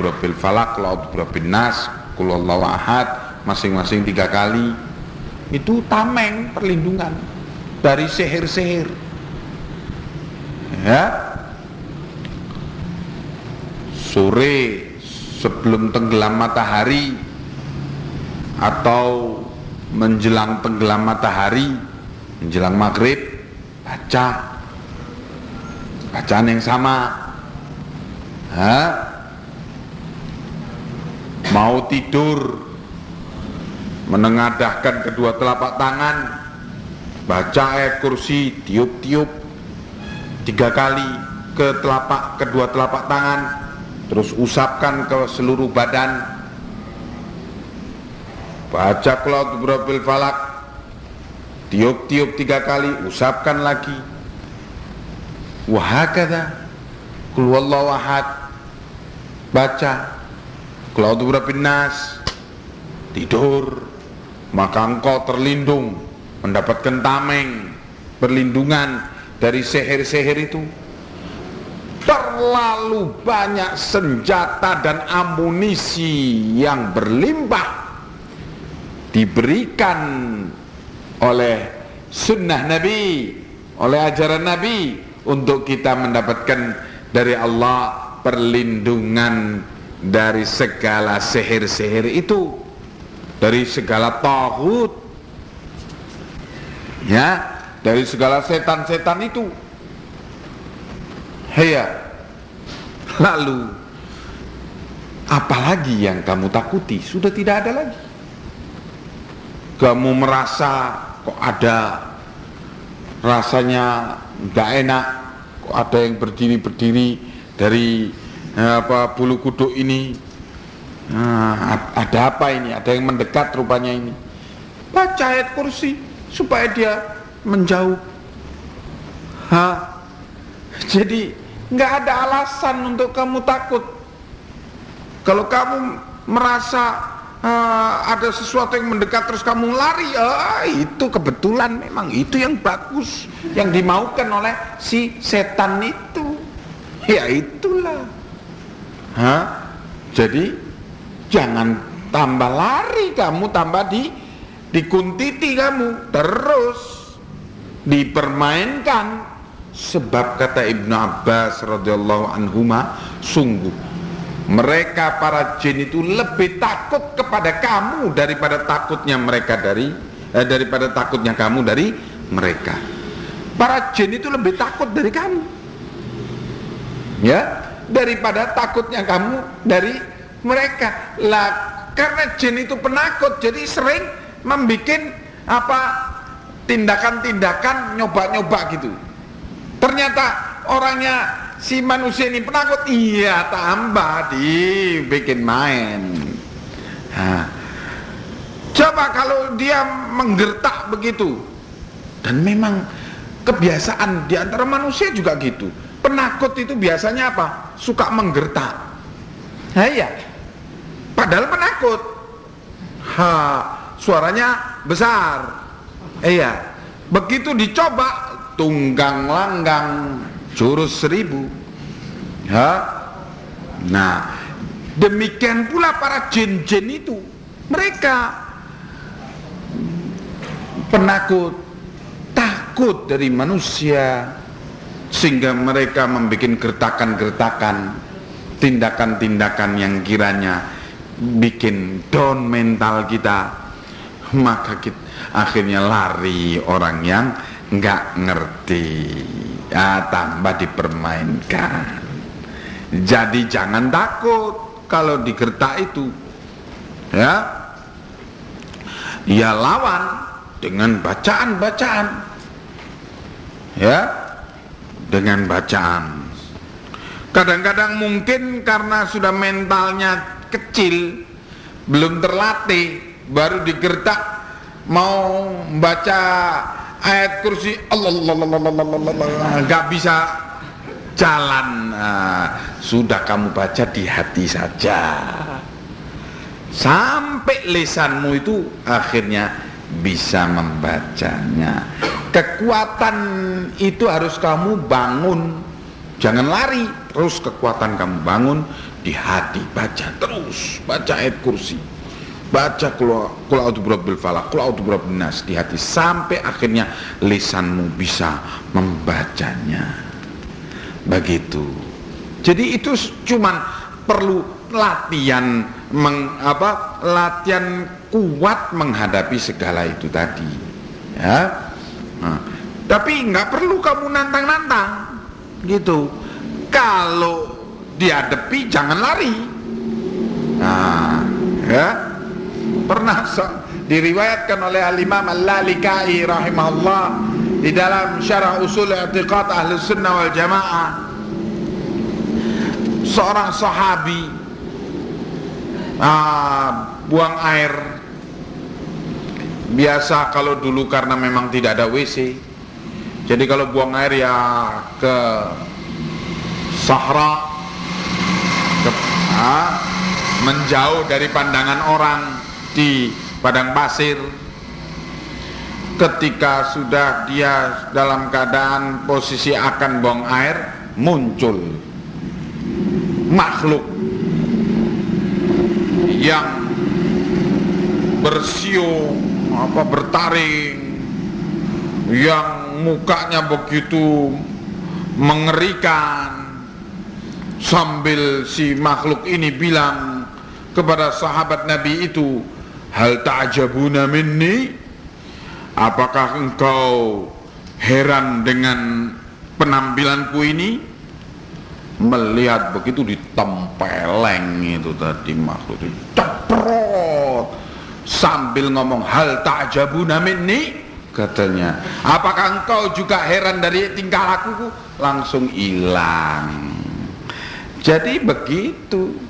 birabil falak qul birabil nas qul ahad masing-masing tiga kali. Itu tameng perlindungan dari sihir-sihir. Ya. Sore sebelum tenggelam matahari atau menjelang tenggelam matahari menjelang maghrib baca. Bacaan yang sama. Ha? Mau tidur. Menengadahkan kedua telapak tangan. Baca ayat kursi tiup-tiup. Tiga kali ke telapak kedua telapak tangan. Terus usapkan ke seluruh badan. Baca kelaut berabil falak tiup-tiup tiga kali usapkan lagi. Wahakada kulwallahu ahad. Baca kelaut berabil nas tidur maka engkau terlindung mendapatkan tameng perlindungan dari seher-seher itu. Terlalu banyak senjata dan amunisi yang berlimpah diberikan oleh sunnah Nabi oleh ajaran Nabi untuk kita mendapatkan dari Allah perlindungan dari segala seher-seher itu dari segala tauhid ya dari segala setan-setan itu. Heya lalu apalagi yang kamu takuti? Sudah tidak ada lagi. Kamu merasa kok ada rasanya nggak enak kok ada yang berdiri-berdiri dari apa bulu kuduk ini Nah, ada apa ini? Ada yang mendekat rupanya ini. Baca ayat kursi supaya dia menjauh. Ha? Jadi nggak ada alasan untuk kamu takut. Kalau kamu merasa uh, ada sesuatu yang mendekat terus kamu lari, uh, itu kebetulan memang itu yang bagus, yang dimaukan oleh si setan itu. Ya itulah. Hah? Jadi jangan tambah lari kamu tambah di dikuntiti kamu terus. Dipermainkan. Sebab kata Ibnu Abbas radhiyallahu anhuma sungguh mereka para jin itu lebih takut kepada kamu daripada takutnya mereka dari eh, daripada takutnya kamu dari mereka. Para jin itu lebih takut dari kamu. Ya daripada takutnya kamu dari mereka. Lah karena jin itu penakut jadi sering membuat apa tindakan-tindakan nyoba-nyoba gitu. Ternyata orangnya si manusia ini penakut iya tambah dibikin main. Nah, coba kalau dia menggertak begitu dan memang kebiasaan di antara manusia juga gitu penakut itu biasanya apa? Suka menggertak. Nah, iya. Padahal penakut. Ha suaranya besar. Iya. Begitu dicoba tunggang langgang jurus seribu. Ha? Nah demikian pula para jin-jin itu. Mereka penakut takut dari manusia sehingga mereka membuat gertakan-gertakan tindakan-tindakan yang kiranya bikin down mental kita. Maka kita akhirnya lari orang yang nggak ngerti. Ya tambah dipermainkan. Jadi jangan takut kalau digertak itu. Ya. Ya lawan dengan bacaan-bacaan. Ya dengan bacaan. Kadang-kadang mungkin karena sudah mentalnya kecil belum terlatih baru digertak mau baca ayat kursi Allah nggak bisa jalan nah, sudah kamu baca di hati saja sampai lesanmu itu akhirnya bisa membacanya. Kekuatan itu harus kamu bangun. Jangan lari terus kekuatan kamu bangun di hati. Baca terus baca ayat kursi. Baca kul a'udzu birabbil falaq kul a'udzu birabbin nas di hati. Sampai akhirnya lisanmu bisa membacanya. Begitu. Jadi itu cuman perlu latihan meng, apa latihan kuat menghadapi segala itu tadi ya. Nah, tapi nggak perlu kamu nantang-nantang gitu. Kalau dihadapi jangan lari. Nah ya. Pernah so, diriwayatkan oleh al-imam al-lalikai rahimahullah di dalam syarah usul i'tiqad ahli sunnah wal jamaah. Seorang sahabi ah, buang air. Biasa kalau dulu karena memang tidak ada WC jadi kalau buang air ya ke sahra ke, ah, menjauh dari pandangan orang di padang pasir. Ketika sudah dia dalam keadaan posisi akan buang air muncul makhluk yang bersio apa bertaring yang mukanya begitu mengerikan sambil si makhluk ini bilang kepada sahabat Nabi itu Hal ta'jabuna minni? Apakah engkau heran dengan penampilanku ini Melihat begitu ditempeleng itu tadi makhluk itu Ceprot. Sambil ngomong hal ta'jabuna minni? Katanya Apakah engkau juga heran dari tingkah lakuku? Langsung hilang. Jadi begitu.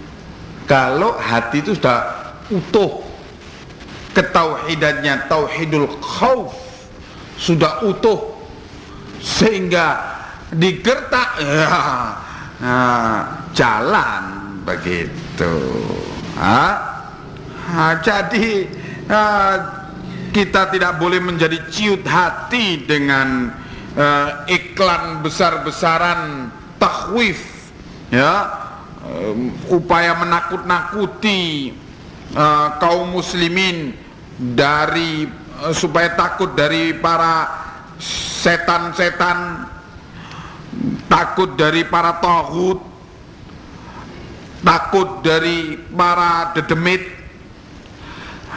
Kalau hati itu sudah utuh ketauhidannya tauhidul khauf sudah utuh sehingga digertak ya nah, jalan begitu ha? Nah, jadi uh, kita tidak boleh menjadi ciut hati dengan uh, iklan besar-besaran takwif ya um, upaya menakut-nakuti uh, kaum muslimin dari uh, supaya takut dari para setan-setan takut dari para tauhid. Takut dari para dedemit.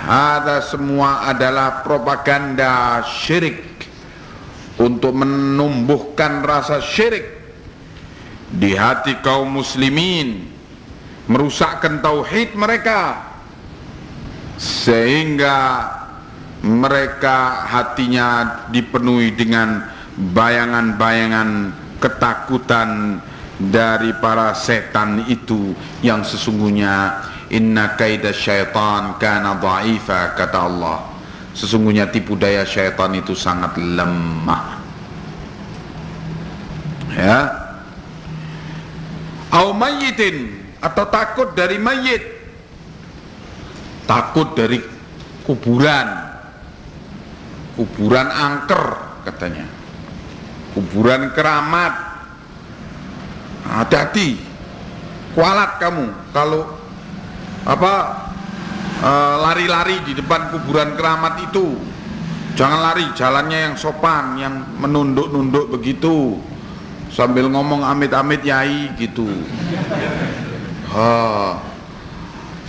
Ada semua adalah propaganda syirik untuk menumbuhkan rasa syirik di hati kaum muslimin merusakkan tauhid mereka sehingga mereka hatinya dipenuhi dengan bayangan-bayangan ketakutan dari para setan itu yang sesungguhnya inna kaida syaitan kana dha'ifa kata Allah. Sesungguhnya tipu daya syaitan itu sangat lemah. Ya. Au mayyitin atau takut dari mayit takut dari kuburan. Kuburan angker katanya kuburan keramat. Hati-hati. Kualat kamu kalau apa eh, lari-lari e, di depan kuburan keramat itu. Jangan lari jalannya yang sopan yang menunduk-nunduk begitu. Sambil ngomong amit-amit yai gitu. Ha.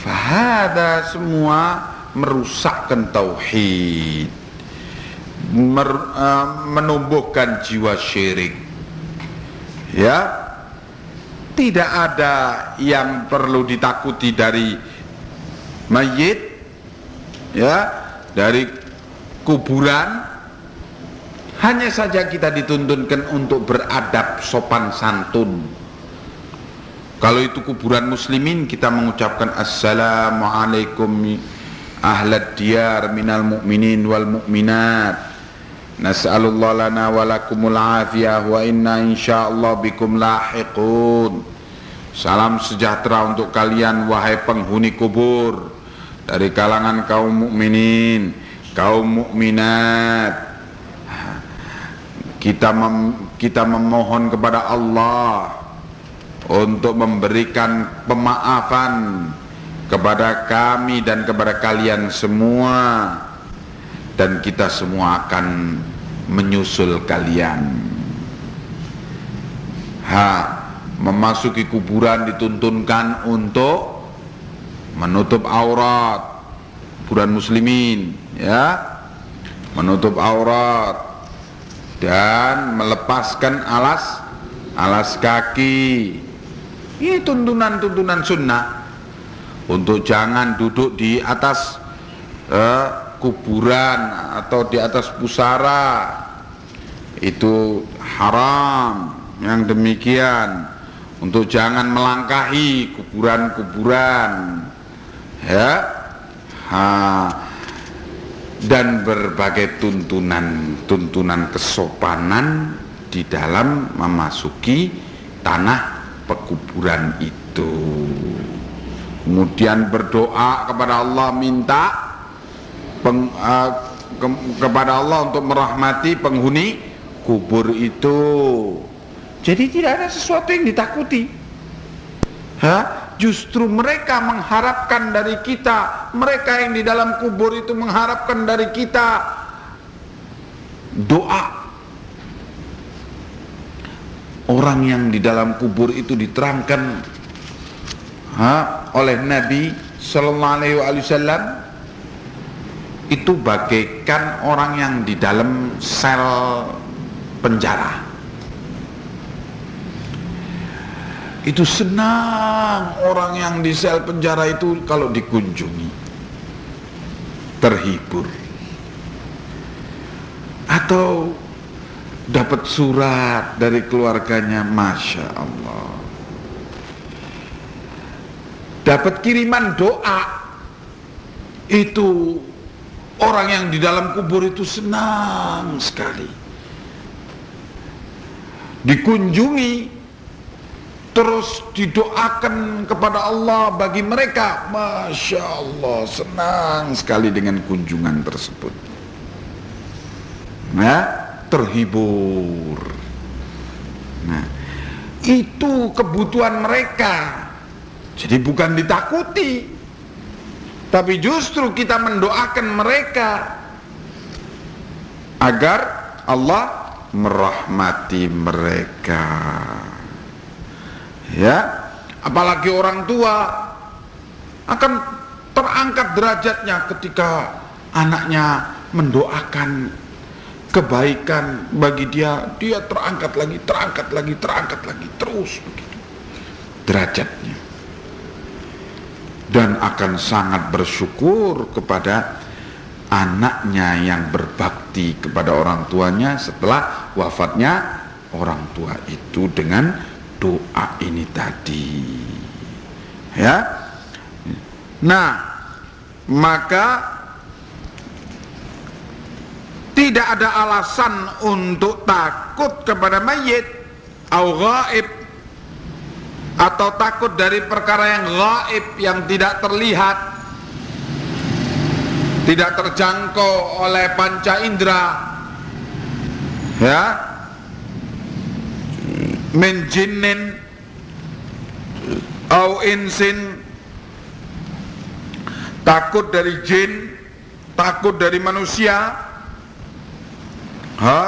Fahada semua merusakkan tauhid mer, uh, menumbuhkan jiwa syirik. Ya. Tidak ada yang perlu ditakuti dari mayit ya dari kuburan. Hanya saja kita dituntunkan untuk beradab sopan santun. Kalau itu kuburan muslimin kita mengucapkan assalamualaikum ahlad diyar minal mu'minin wal mu'minat. Nas'alullah lana wa lakumul afiyah wa inna insyaallah bikum lahiqun. Salam sejahtera untuk kalian wahai penghuni kubur dari kalangan kaum mukminin, kaum mukminat. Kita mem, kita memohon kepada Allah untuk memberikan pemaafan kepada kami dan kepada kalian semua dan kita semua akan menyusul kalian. Ha memasuki kuburan dituntunkan untuk menutup aurat kuburan muslimin ya. Menutup aurat dan melepaskan alas alas kaki. Ini tuntunan-tuntunan sunnah. Untuk jangan duduk di atas uh, kuburan atau di atas pusara itu haram. Yang demikian untuk jangan melangkahi kuburan-kuburan ya. Ha, dan berbagai tuntunan tuntunan kesopanan di dalam memasuki tanah pekuburan itu. Kemudian berdoa kepada Allah minta peng, uh, ke, kepada Allah untuk merahmati penghuni kubur itu. Jadi tidak ada sesuatu yang ditakuti. Ha? justru mereka mengharapkan dari kita mereka yang di dalam kubur itu mengharapkan dari kita doa. Orang yang di dalam kubur itu diterangkan ha, oleh Nabi Sallallahu Alaihi Wasallam itu bagaikan orang yang di dalam sel penjara. Itu senang orang yang di sel penjara itu kalau dikunjungi, terhibur, atau dapat surat dari keluarganya, masya Allah. Dapat kiriman doa. Itu orang yang di dalam kubur itu senang sekali. Dikunjungi terus didoakan kepada Allah bagi mereka. Masya Allah senang sekali dengan kunjungan tersebut. Ya terhibur. Nah itu kebutuhan mereka. Jadi bukan ditakuti Tapi justru kita mendoakan mereka Agar Allah merahmati mereka. Ya Apalagi orang tua Akan terangkat derajatnya ketika Anaknya mendoakan kebaikan bagi dia Dia terangkat lagi, terangkat lagi, terangkat lagi Terus begitu Derajatnya dan akan sangat bersyukur kepada anaknya yang berbakti kepada orang tuanya setelah wafatnya orang tua itu dengan doa ini tadi. Ya. Nah maka tidak ada alasan untuk takut kepada mayit. Au ghaib atau takut dari perkara yang gaib yang tidak terlihat tidak terjangkau oleh panca indera ya min jinnin au insin takut dari jin takut dari manusia ha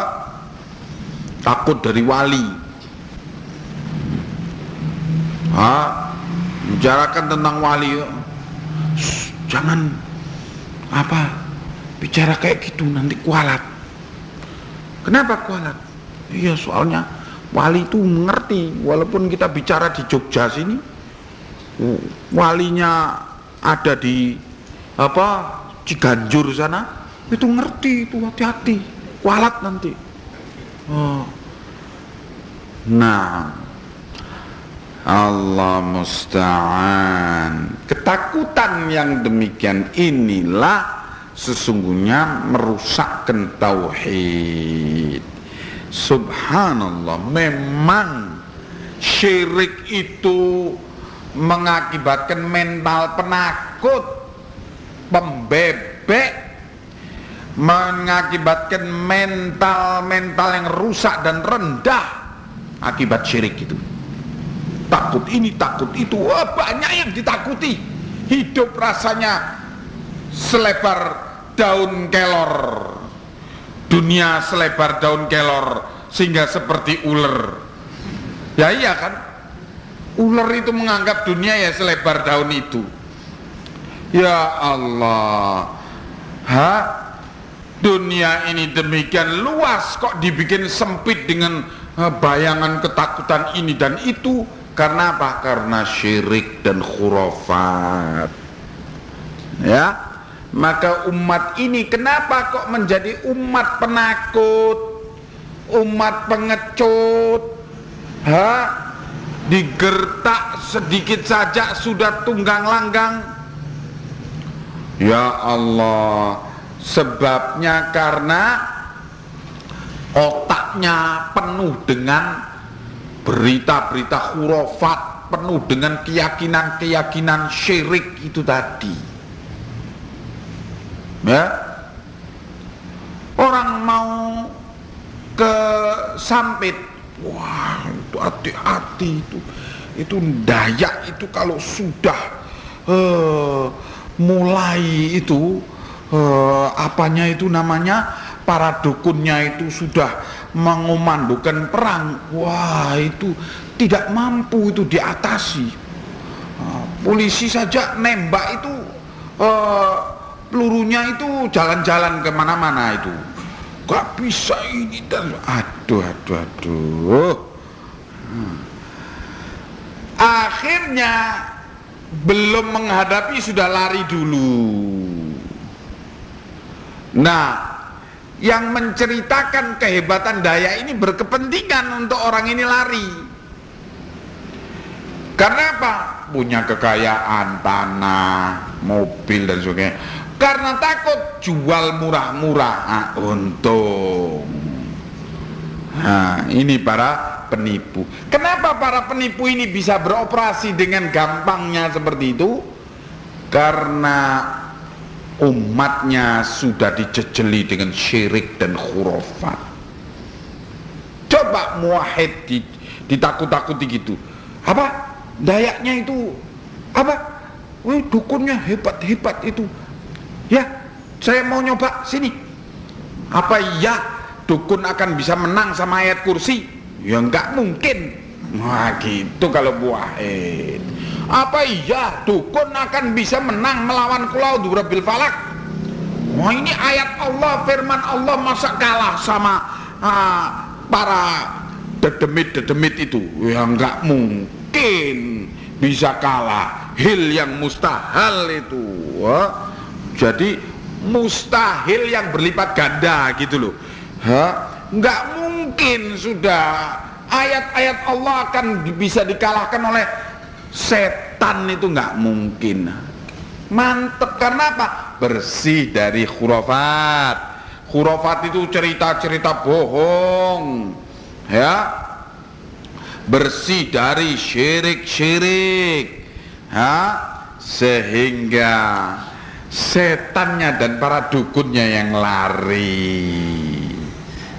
takut dari wali ha, bicarakan tentang wali Shh, jangan apa bicara kayak gitu nanti kualat. Kenapa kualat? Iya soalnya wali itu mengerti walaupun kita bicara di Jogja sini walinya ada di apa Ciganjur sana itu ngerti itu hati-hati. Kualat nanti. Oh. nah Allah musta'an Ketakutan yang demikian inilah Sesungguhnya merusakkan tauhid. Subhanallah Memang Syirik itu Mengakibatkan mental penakut Pembebek Mengakibatkan mental-mental yang rusak dan rendah Akibat syirik itu takut ini takut itu. Wah banyak yang ditakuti. Hidup rasanya selebar daun kelor. Dunia selebar daun kelor sehingga seperti ular. Ya iya kan? Ular itu menganggap dunia ya selebar daun itu. Ya Allah. Ha? Dunia ini demikian luas kok dibikin sempit dengan eh, bayangan ketakutan ini dan itu karena apa? karena syirik dan khurafat. Ya. Maka umat ini kenapa kok menjadi umat penakut? Umat pengecut? Ha? Digertak sedikit saja sudah tunggang langgang? Ya Allah. Sebabnya karena otaknya penuh dengan berita-berita hurufat penuh dengan keyakinan-keyakinan syirik itu tadi. Ya. Orang mau ke sampit. Wah itu hati-hati itu. Itu dayak itu kalau sudah uh, mulai itu uh, apanya itu namanya? Para dukunnya itu sudah mengomandokan perang. Wah itu tidak mampu itu diatasi. Uh, polisi saja nembak itu uh, pelurunya itu jalan-jalan ke mana-mana itu. Gak bisa ini dan aduh aduh aduh. Hmm. akhirnya belum menghadapi sudah lari dulu. Nah yang menceritakan kehebatan daya ini berkepentingan untuk orang ini lari. Karena apa? punya kekayaan tanah, mobil dan sebagainya. Karena takut jual murah-murah. Ah, untung. Nah ini para penipu. Kenapa para penipu ini bisa beroperasi dengan gampangnya seperti itu? Karena umatnya sudah dijejeli dengan syirik dan khurafat coba muahid ditakut-takuti gitu apa dayaknya itu apa Wih, dukunnya hebat-hebat itu Ya, saya mau nyoba sini. Apa iya dukun akan bisa menang sama ayat kursi? Ya enggak mungkin. Wah gitu kalau buahid. Apa iya dukun akan bisa menang melawan kulau durabil falak? Wah ini ayat Allah, firman Allah masa kalah sama uh, para dedemit-dedemit itu? Ya enggak mungkin bisa kalah. Hil yang mustahil itu. Wah jadi mustahil yang berlipat ganda gitu loh ha? nggak mungkin sudah ayat-ayat Allah akan bisa dikalahkan oleh setan itu nggak mungkin. Mantep karena apa? Bersih dari khurafat. Khurafat itu cerita-cerita bohong ya. Bersih dari syirik-syirik ha sehingga setannya dan para dukunnya yang lari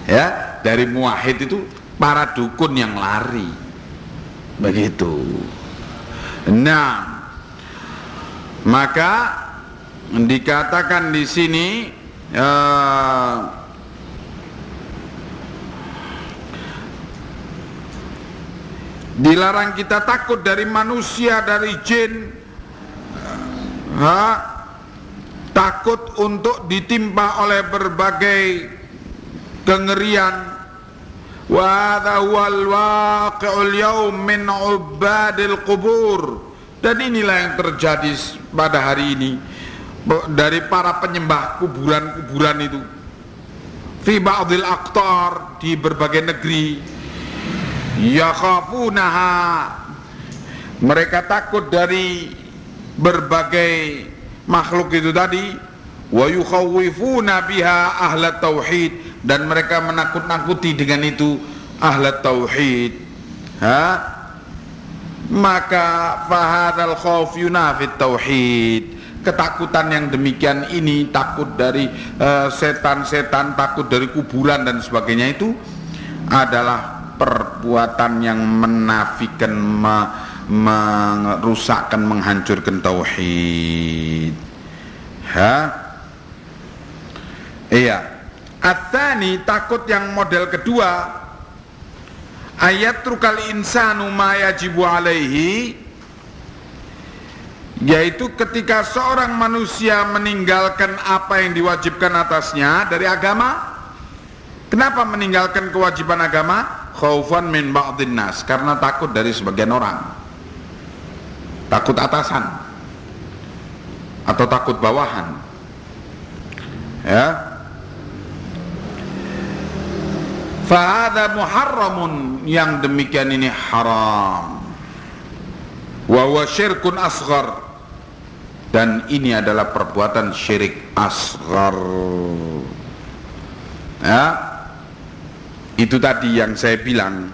ya. Dari muahid itu para dukun yang lari. Begitu. Nah maka dikatakan di sini uh, dilarang kita takut dari manusia dari jin ha takut untuk ditimpa oleh berbagai kengerian wa wal waqi'ul yaum min ubadil qubur. Dan inilah yang terjadi pada hari ini. Dari para penyembah kuburan-kuburan itu. Fi ba'dil aqtar di berbagai negeri. Yakhafunaha. Mereka takut dari berbagai makhluk itu tadi. Wa yukhawwifuna biha ahla tauhid dan mereka menakut-nakuti dengan itu ahla tauhid. Ha? Maka fahadal khauf yunafit tauhid. Ketakutan yang demikian ini takut dari eh, setan-setan uh, takut dari kuburan dan sebagainya itu adalah perbuatan yang menafikan merusakkan menghancurkan tauhid. Ha? Iya Atani takut yang model kedua. Ayat trukal insanu ma yajibu alaihi yaitu ketika seorang manusia meninggalkan apa yang diwajibkan atasnya dari agama kenapa meninggalkan kewajiban agama? Khaufan min ba'dhin nas karena takut dari sebagian orang. Takut atasan atau takut bawahan. Ya Fahada muharramun yang demikian ini haram. Wa syirkun asghar dan ini adalah perbuatan syirik asghar. Ya. Itu tadi yang saya bilang.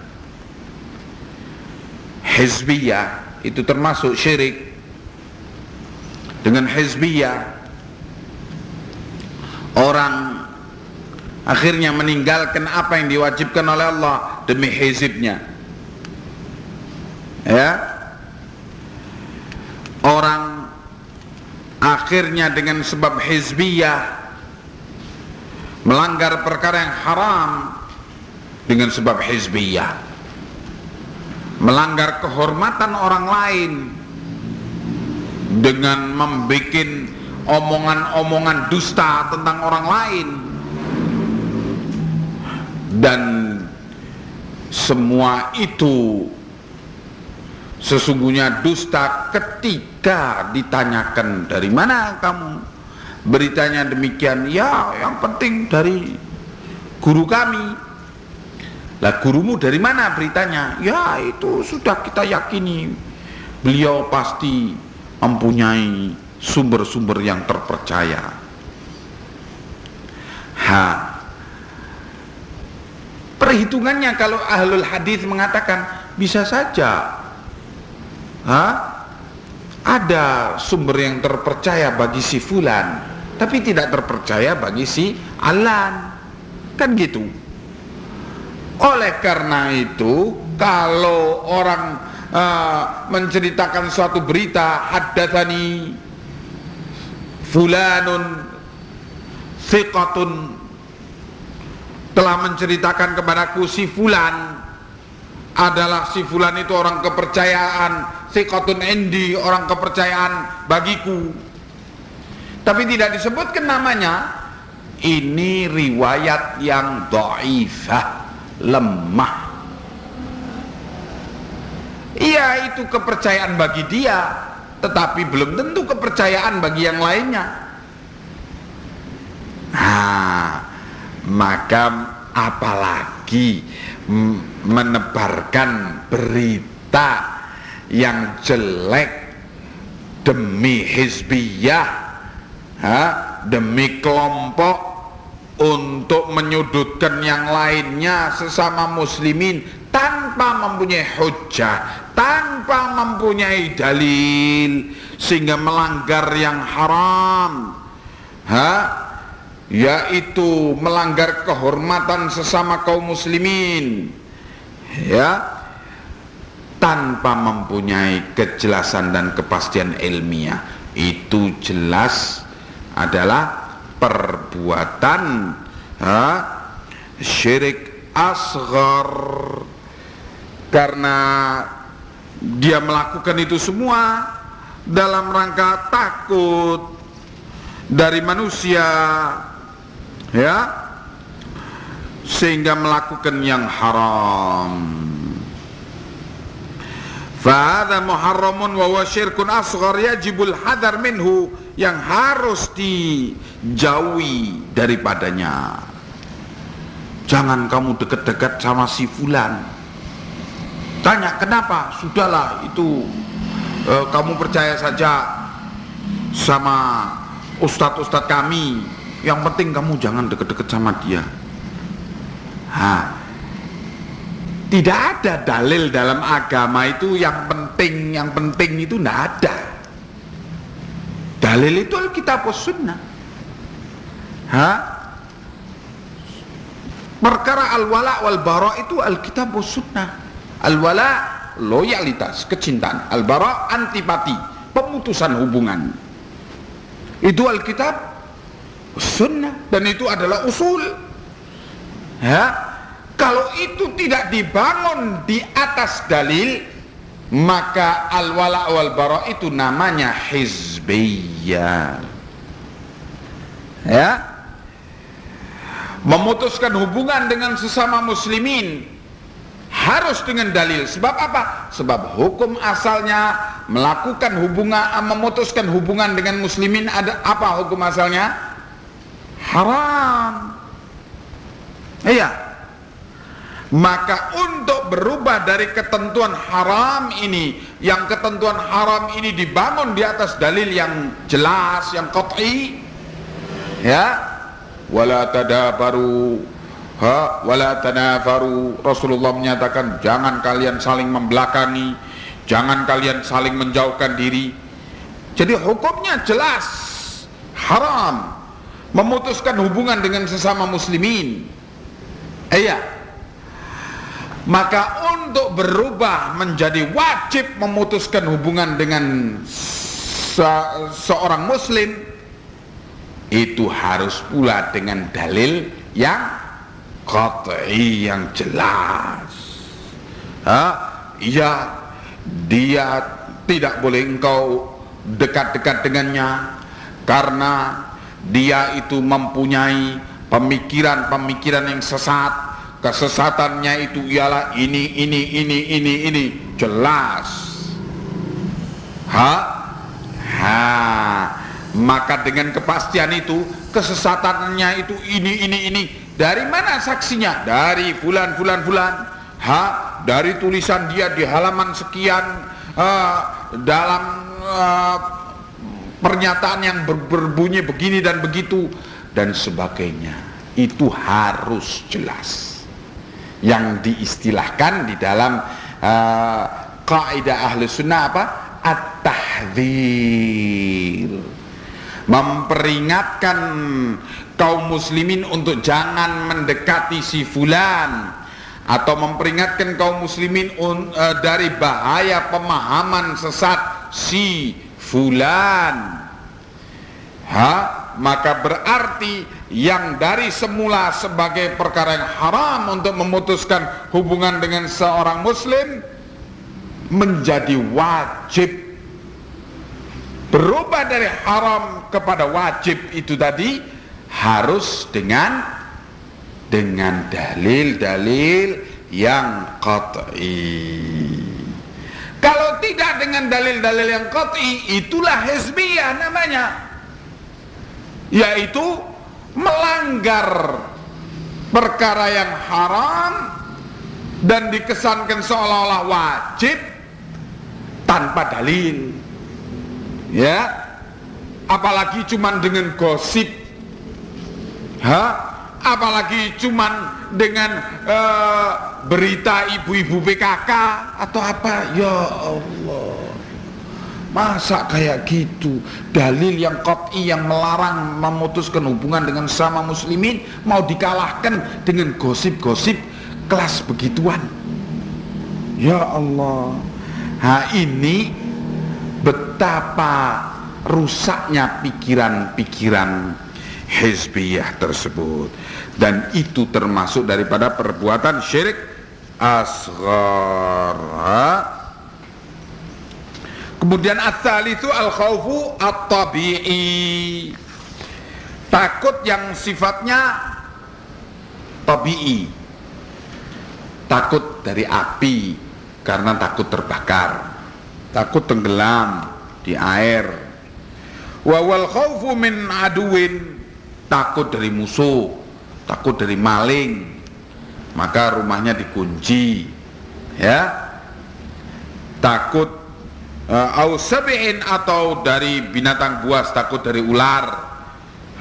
Hizbiyah itu termasuk syirik. Dengan hizbiyah orang akhirnya meninggalkan apa yang diwajibkan oleh Allah demi hizibnya. Ya. Orang akhirnya dengan sebab hizbiyah melanggar perkara yang haram dengan sebab hizbiyah. Melanggar kehormatan orang lain dengan membuat omongan-omongan dusta tentang orang lain dan semua itu Sesungguhnya dusta ketika ditanyakan dari mana kamu? Beritanya demikian ya yang penting dari guru kami. Lah gurumu dari mana beritanya? Ya itu sudah kita yakini. Beliau pasti mempunyai sumber-sumber yang terpercaya. Ha perhitungannya kalau ahlul hadis mengatakan bisa saja. Ha? ada sumber yang terpercaya bagi si fulan tapi tidak terpercaya bagi si alan. Kan gitu. Oleh karena itu kalau orang uh, menceritakan suatu berita haddatsani fulanun thiqatun telah menceritakan kepadaku si fulan adalah si fulan itu orang kepercayaan thiqatun indi orang kepercayaan bagiku. Tapi tidak disebutkan namanya. Ini riwayat yang do'ifah lemah. Iya itu kepercayaan bagi dia tetapi belum tentu kepercayaan bagi yang lainnya. Nah maka apalagi menebarkan berita yang jelek demi hizbiyah ha, demi kelompok untuk menyudutkan yang lainnya sesama muslimin tanpa mempunyai hujah tanpa mempunyai dalil sehingga melanggar yang haram ha yaitu melanggar kehormatan sesama kaum muslimin ya tanpa mempunyai kejelasan dan kepastian ilmiah. Itu jelas adalah perbuatan ha, syirik asghar. Karena dia melakukan itu semua dalam rangka takut dari manusia ya sehingga melakukan yang haram Fahada muharramun wa huwa syirkun asghar yajibul hadar minhu yang harus dijauhi daripadanya. Jangan kamu dekat-dekat sama si fulan. Tanya kenapa? Sudahlah itu e, kamu percaya saja sama ustadz-ustadz kami. Yang penting kamu jangan dekat-dekat sama dia. Ha, tidak ada dalil dalam agama itu yang penting, yang penting itu tidak ada. Dalil itu Alkitab Sunnah. Ha? Perkara al-wala wal bara itu Alkitab Sunnah. Al-wala loyalitas kecintaan al-bara antipati pemutusan hubungan itu Alkitab sunnah. Dan itu adalah usul. Ya. Kalau itu tidak dibangun di atas dalil maka al-wala wal bara itu namanya hizbiyah ya. Memutuskan hubungan dengan sesama muslimin harus dengan dalil. Sebab apa? Sebab hukum asalnya melakukan hubungan memutuskan hubungan dengan muslimin ada apa hukum asalnya haram. Iya. Maka untuk berubah dari ketentuan haram ini yang ketentuan haram ini dibangun di atas dalil yang jelas yang qat'i ya. Wala tadabaru ha wala tanafaru. Rasulullah menyatakan jangan kalian saling membelakangi jangan kalian saling menjauhkan diri. Jadi hukumnya jelas haram memutuskan hubungan dengan sesama muslimin. Iya. Maka untuk berubah menjadi wajib memutuskan hubungan dengan se seorang muslim itu harus pula dengan dalil yang qat'i yang jelas. Ha? iya. Dia tidak boleh engkau dekat-dekat dengannya karena dia itu mempunyai pemikiran-pemikiran yang sesat. Kesesatannya itu ialah ini ini ini ini ini. Jelas. Ha? Ha. Maka dengan kepastian itu kesesatannya itu ini ini ini. Dari mana saksinya? Dari bulan bulan bulan ha? Dari tulisan dia di halaman sekian uh, dalam pernyataan yang ber, berbunyi begini dan begitu dan sebagainya. Itu harus jelas. Yang diistilahkan di dalam uh, kaidah ahli sunnah apa? At-tahdzir. Memperingatkan kaum muslimin untuk jangan mendekati si fulan. Atau memperingatkan kaum muslimin un, uh, dari bahaya pemahaman sesat si fulan ha? Maka berarti yang dari semula sebagai perkara yang haram untuk memutuskan hubungan dengan seorang muslim menjadi wajib. Berubah dari haram kepada wajib itu tadi harus dengan dengan dalil-dalil yang qat'i kalau tidak dengan dalil-dalil yang qat'i itulah hizbiyah namanya. Yaitu melanggar perkara yang haram dan dikesankan seolah-olah wajib tanpa dalil. Ya. Apalagi cuman dengan gosip. Ha apalagi cuman dengan uh, berita ibu-ibu PKK atau apa? Ya Allah. Masa kayak gitu? Dalil yang qat'i yang melarang Memutuskan hubungan dengan sama muslimin Mau dikalahkan dengan gosip-gosip Kelas begituan. Ya Allah. Nah ini Betapa rusaknya pikiran-pikiran Hizbiyah tersebut Dan itu termasuk daripada perbuatan syirik Asghar Kemudian asal itu al-khawfu at-tabi'i. Takut yang sifatnya tabi'i. Takut dari api karena takut terbakar. Takut tenggelam di air. Wa wal khawfu min aduin. Takut dari musuh, takut dari maling. Maka rumahnya dikunci. Ya. Takut uh, au sabi'in atau dari binatang buas takut dari ular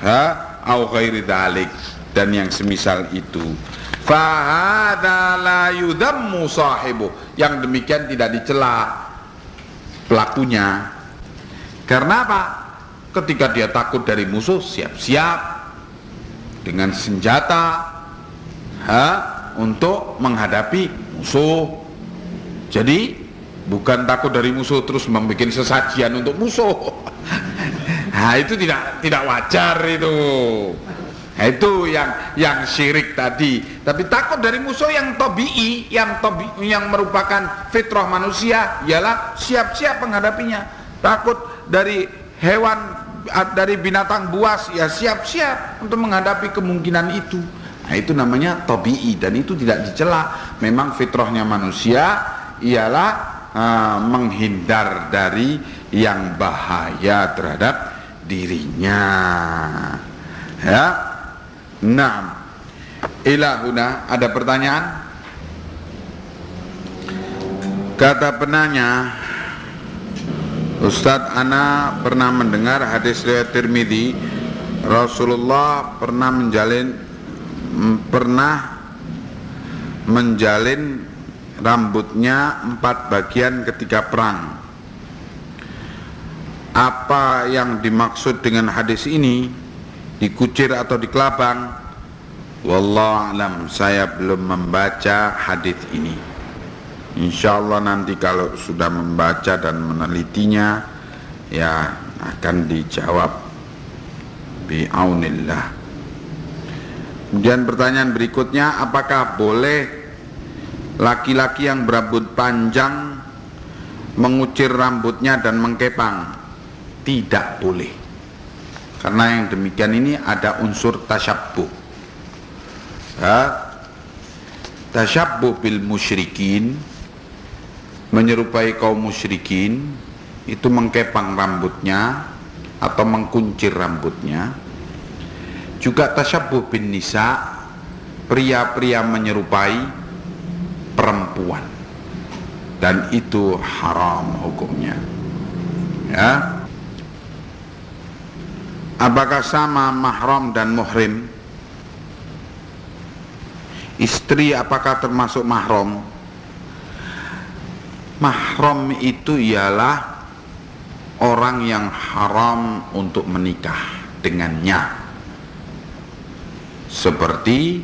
ha au ghairi dalik dan yang semisal itu fahadha la yudammu yang demikian tidak dicela pelakunya karena apa ketika dia takut dari musuh siap-siap dengan senjata ha untuk menghadapi musuh. Jadi bukan takut dari musuh terus membuat sesajian untuk musuh. Nah itu tidak tidak wajar itu. Nah, itu yang yang syirik tadi. Tapi takut dari musuh yang tobi'i yang tobi yang merupakan fitrah manusia ialah siap-siap menghadapinya. Takut dari hewan dari binatang buas ya siap-siap untuk menghadapi kemungkinan itu. Nah itu namanya tobi'i dan itu tidak dicela. Memang fitrahnya manusia ialah uh, menghindar dari yang bahaya terhadap dirinya. Ya. Nah ilahuna ada pertanyaan? Kata penanya Ustadz Ana pernah mendengar hadis riwayat Tirmidzi? Rasulullah pernah menjalin pernah menjalin rambutnya empat bagian ketika perang. Apa yang dimaksud dengan hadis ini? Dikucir atau dikelabang? Wallah alam saya belum membaca hadis ini insyaallah nanti kalau sudah membaca dan menelitinya ya akan dijawab. Bi'aunillah. Kemudian pertanyaan berikutnya apakah boleh laki-laki yang berambut panjang mengucir rambutnya dan mengkepang? Tidak boleh. Karena yang demikian ini ada unsur tasyabbuh. Ya, bil musyrikin menyerupai kaum musyrikin itu mengkepang rambutnya atau mengkuncir rambutnya. Juga tasyabbuh bin nisa pria-pria menyerupai perempuan. Dan itu haram hukumnya. Ya. Apakah sama mahram dan muhrim? Istri apakah termasuk mahram mahram itu ialah orang yang haram untuk menikah dengannya. Seperti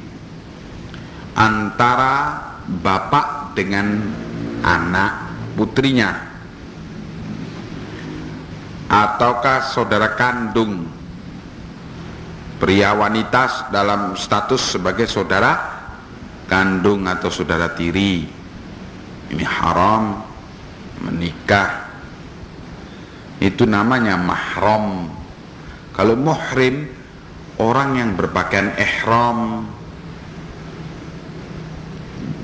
antara bapak dengan anak putrinya. Ataukah saudara kandung pria wanita dalam status sebagai saudara kandung atau saudara tiri. Ini haram menikah. Itu namanya mahram. Kalau muhrim orang yang berpakaian ihram.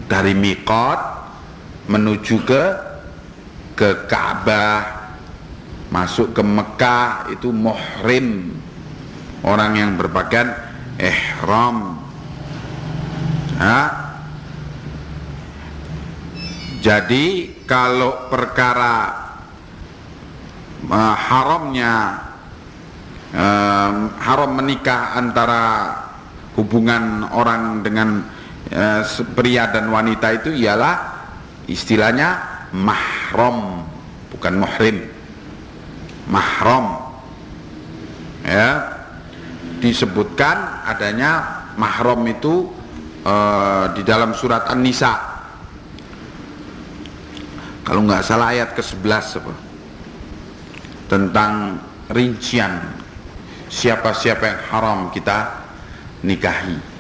Dari Mikot menuju ke ke Ka'bah masuk ke Mekah itu muhrim. Orang yang berpakaian ihram. Nah, jadi kalau perkara uh, haramnya uh, haram menikah antara hubungan orang dengan Eh, pria dan wanita itu ialah istilahnya mahram bukan muhrim. Mahram. Ya. Disebutkan adanya mahram itu uh, di dalam surat An-Nisa kalau nggak salah ayat ke-11 tentang rincian siapa-siapa yang haram kita nikahi.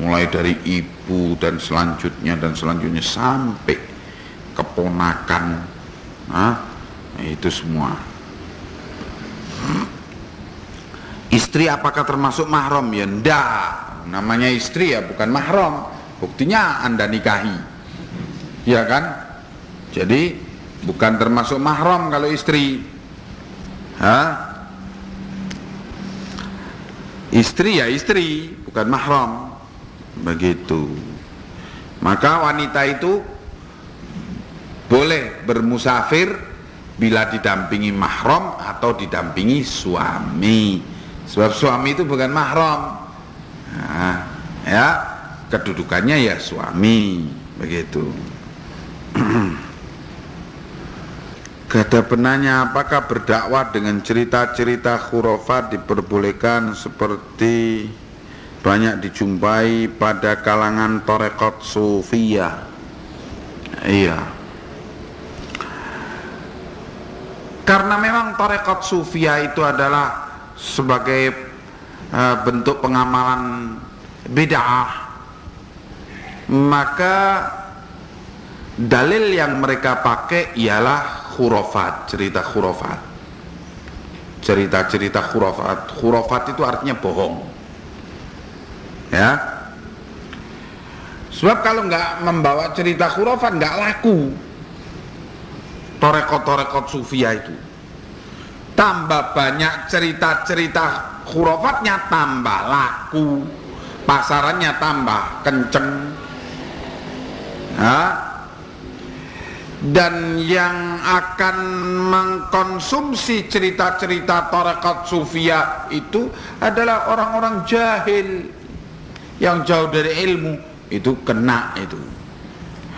Mulai dari ibu dan selanjutnya dan selanjutnya sampai keponakan. Nah, itu semua. Istri apakah termasuk mahram? Ya ndak. Namanya istri ya bukan mahram. Buktinya anda nikahi. Ya kan jadi bukan termasuk mahram kalau istri. Hah? istri ya istri bukan mahram. Begitu. Maka wanita itu boleh bermusafir bila didampingi mahram atau didampingi suami. Sebab suami itu bukan mahram. Ya kedudukannya ya suami. Begitu Kata penanya apakah berdakwah dengan cerita-cerita khurafat diperbolehkan seperti banyak dijumpai pada kalangan torekot sufia iya. Karena memang tarekat sufia itu adalah sebagai uh, bentuk pengamalan bid'ah maka dalil yang mereka pakai ialah khurafat cerita khurafat. Cerita-cerita khurafat. Khurafat itu artinya bohong. Ya? Sebab kalau nggak membawa cerita khurafat nggak laku. Torekot-torekot sufia itu. Tambah banyak cerita-cerita khurafatnya tambah laku. Pasarannya tambah kenceng. Ya. Dan yang akan mengkonsumsi cerita-cerita torekot sufia itu adalah orang-orang jahil. Yang jauh dari ilmu itu kena itu.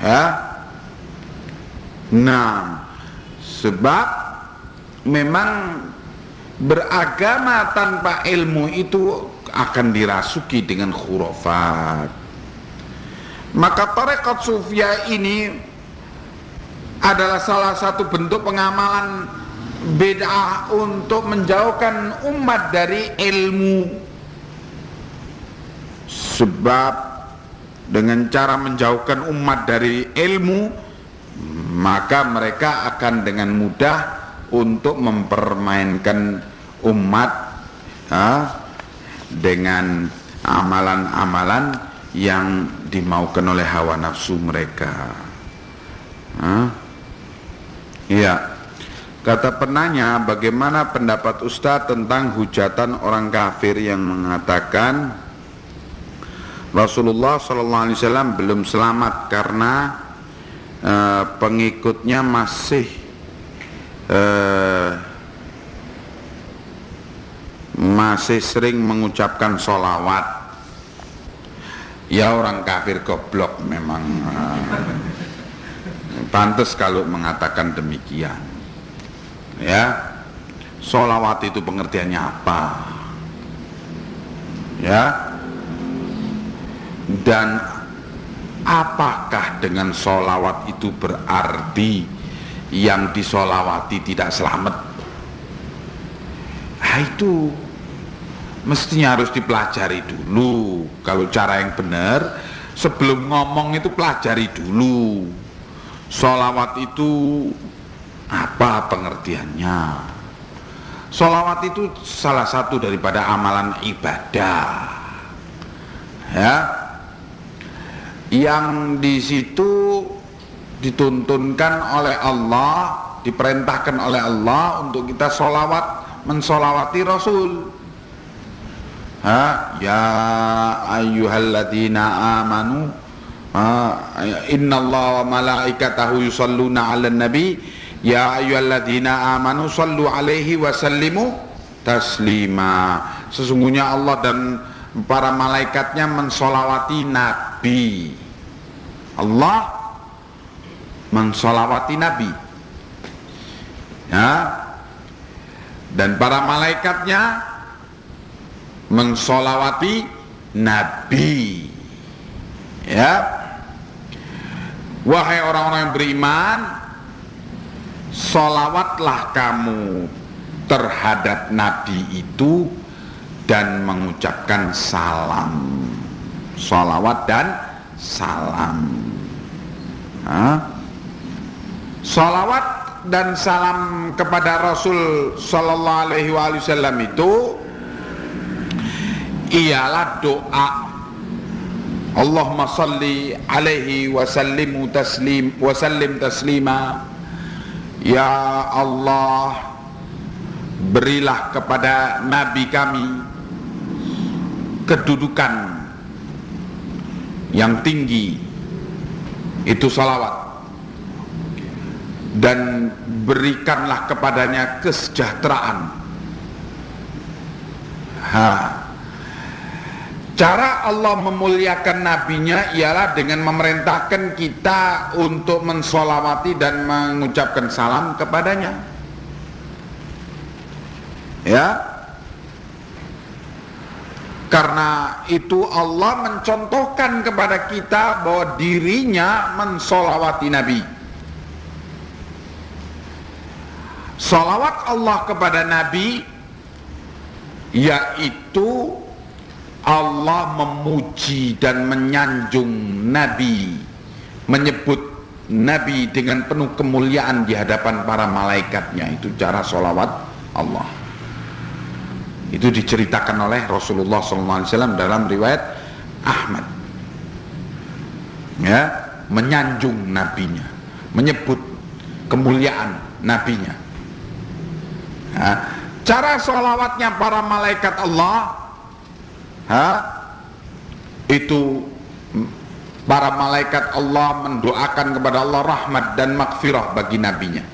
Ya nah sebab memang beragama tanpa ilmu itu akan dirasuki dengan khurafat. Maka tarekat sufia ini adalah salah satu bentuk pengamalan beda untuk menjauhkan umat dari ilmu sebab dengan cara menjauhkan umat dari ilmu maka mereka akan dengan mudah untuk mempermainkan umat ha, dengan amalan-amalan yang dimaukan oleh hawa nafsu mereka. Iya. Kata penanya, bagaimana pendapat Ustadz tentang hujatan orang kafir yang mengatakan Rasulullah SAW belum selamat karena uh, pengikutnya masih uh, masih sering mengucapkan solawat ya orang kafir goblok memang uh, pantas kalau mengatakan demikian. Ya solawat itu pengertiannya apa? Ya dan apakah dengan solawat itu berarti yang disolawati tidak selamat? Nah itu mestinya harus dipelajari dulu. Kalau cara yang benar sebelum ngomong itu pelajari dulu solawat itu apa pengertiannya? Solawat itu salah satu daripada amalan ibadah. Ya. Yang di situ dituntunkan oleh Allah, diperintahkan oleh Allah untuk kita solawat, mensolawati Rasul. Ha, ya ayyuhalladzina amanu inna Allah wa malaikatahu yusalluna ala nabi. Ya ayyuhalladzina amanu sallu alaihi wa sallimu taslima. Sesungguhnya Allah dan para malaikatnya mensolawati nabi. Allah mensolawati Nabi. Ya. Dan para malaikatnya mensolawati Nabi. Ya wahai orang-orang yang beriman solawatlah kamu terhadap Nabi itu dan mengucapkan salam. Solawat dan salam. Salawat dan salam kepada Rasul Sallallahu Alaihi Wasallam itu ialah doa Allahumma salli alaihi wasallimu taslim wasallim taslima Ya Allah berilah kepada Nabi kami kedudukan yang tinggi itu salawat dan berikanlah kepadanya kesejahteraan ha. Cara Allah memuliakan nabinya ialah dengan memerintahkan kita untuk mensolawati dan mengucapkan salam kepadanya ya karena itu Allah mencontohkan kepada kita bahwa dirinya mensolawati Nabi. Salawat Allah kepada Nabi yaitu Allah memuji dan menyanjung Nabi menyebut Nabi dengan penuh kemuliaan di hadapan para malaikatnya. Itu cara solawat Allah. Itu diceritakan oleh Rasulullah SAW dalam riwayat Ahmad. Ya menyanjung nabinya menyebut kemuliaan nabinya. Ya, cara solawatnya para malaikat Allah ha, itu para malaikat Allah mendoakan kepada Allah rahmat dan makfirah bagi nabinya.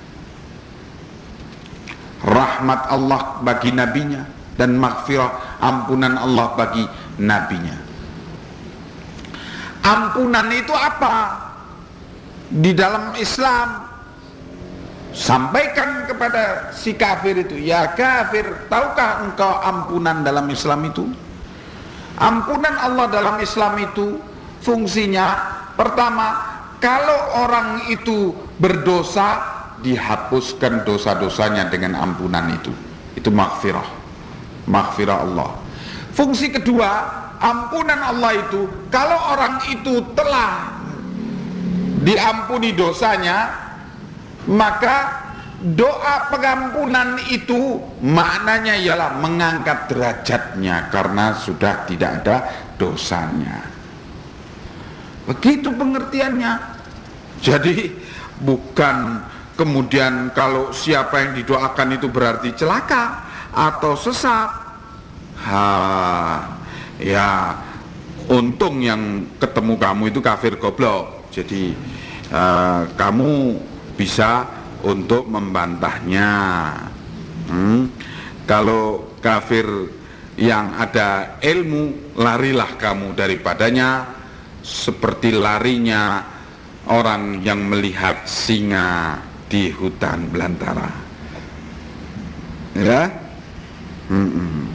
Rahmat Allah bagi nabinya dan makfirah ampunan Allah bagi nabinya. Ampunan itu apa? Di dalam Islam sampaikan kepada si kafir itu ya kafir tahukah engkau ampunan dalam Islam itu ampunan Allah dalam Islam itu fungsinya pertama kalau orang itu berdosa dihapuskan dosa-dosanya dengan ampunan itu. Itu makfirah makfirah Allah. Fungsi kedua ampunan Allah itu kalau orang itu telah diampuni dosanya maka doa pengampunan itu maknanya ialah mengangkat derajatnya karena sudah tidak ada dosanya. Begitu pengertiannya. Jadi bukan kemudian kalau siapa yang didoakan itu berarti celaka atau sesat. Ha ya untung yang ketemu kamu itu kafir goblok. Jadi uh, kamu bisa untuk membantahnya hmm? kalau kafir yang ada ilmu larilah kamu daripadanya seperti larinya orang yang melihat singa di hutan belantara ya hmm -mm.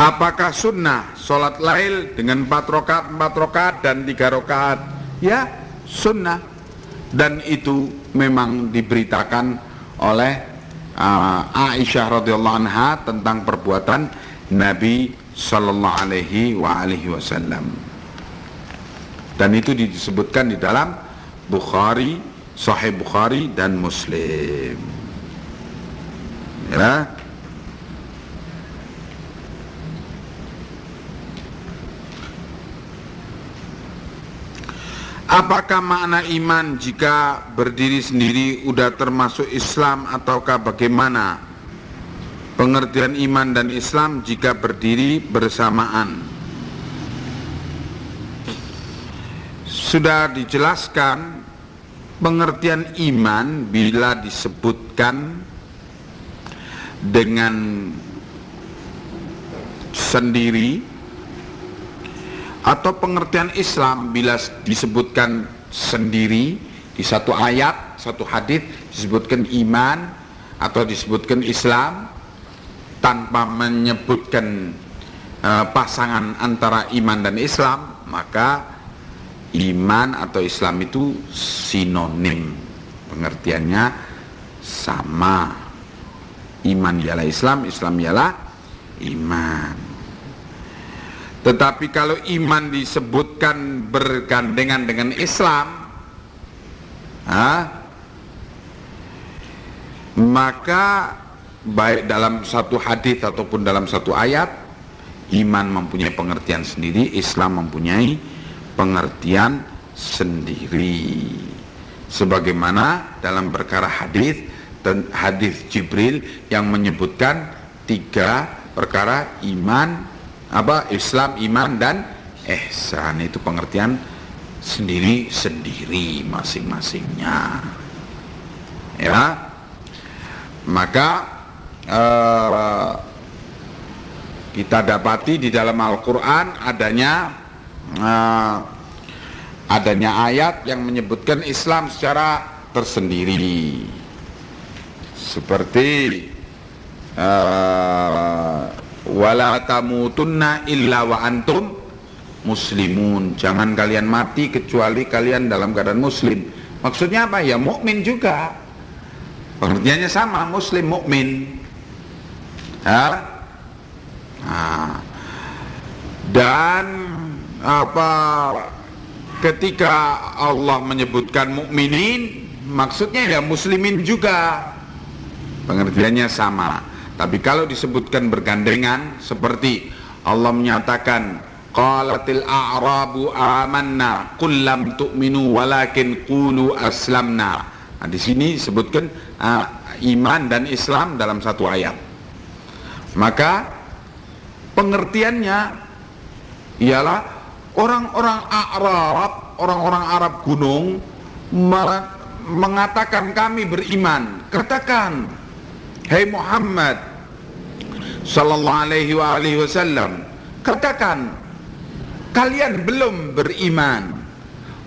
Apakah sunnah sholat lail dengan empat rokat, empat rokat dan tiga rokat? Ya, sunnah. Dan itu memang diberitakan oleh uh, Aisyah radhiyallahu anha tentang perbuatan Nabi sallallahu alaihi wa alihi wasallam. Dan itu disebutkan di dalam Bukhari, Sahih Bukhari dan Muslim. Ya, Apakah makna iman jika berdiri sendiri udah termasuk Islam ataukah bagaimana? Pengertian iman dan Islam jika berdiri bersamaan. Sudah dijelaskan pengertian iman bila disebutkan dengan sendiri atau pengertian Islam bila disebutkan sendiri di satu ayat, satu hadis disebutkan iman atau disebutkan Islam tanpa menyebutkan uh, pasangan antara iman dan Islam, maka iman atau Islam itu sinonim. Pengertiannya sama. Iman ialah Islam, Islam ialah iman. Tetapi kalau iman disebutkan bergandengan dengan Islam ha, Maka baik dalam satu hadis ataupun dalam satu ayat Iman mempunyai pengertian sendiri, Islam mempunyai pengertian sendiri. Sebagaimana dalam perkara hadis hadis Jibril yang menyebutkan tiga perkara iman, apa? Islam iman dan ihsan. Itu pengertian sendiri-sendiri masing-masingnya. Ya. Maka uh, kita dapati di dalam Al-Quran adanya uh, adanya ayat yang menyebutkan Islam secara tersendiri. Seperti uh, wala tamutunna illa wa antum muslimun. Jangan kalian mati kecuali kalian dalam keadaan muslim. Maksudnya apa? Ya mukmin juga. Pengertiannya sama, muslim mukmin. Ya. Nah. Dan apa ketika Allah menyebutkan mukminin maksudnya ya muslimin juga. Pengertiannya sama. Tapi kalau disebutkan bergandengan seperti Allah menyatakan Qalatil a'rabu amanna qul lam tu'minu walakin qulu aslamna. Nah, di sini disebutkan uh, iman dan Islam dalam satu ayat. Maka pengertiannya ialah orang-orang Arab, orang-orang Arab gunung mengatakan kami beriman. Katakan, "Hei Muhammad sallallahu alaihi wasallam, katakan kalian belum beriman.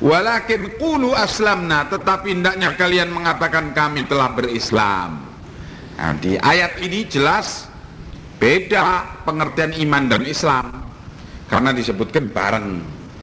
Walakin qulu aslamna tetapi hendaknya kalian mengatakan kami telah berislam. Nah, di ayat ini jelas beda pengertian iman dan Islam karena disebutkan bareng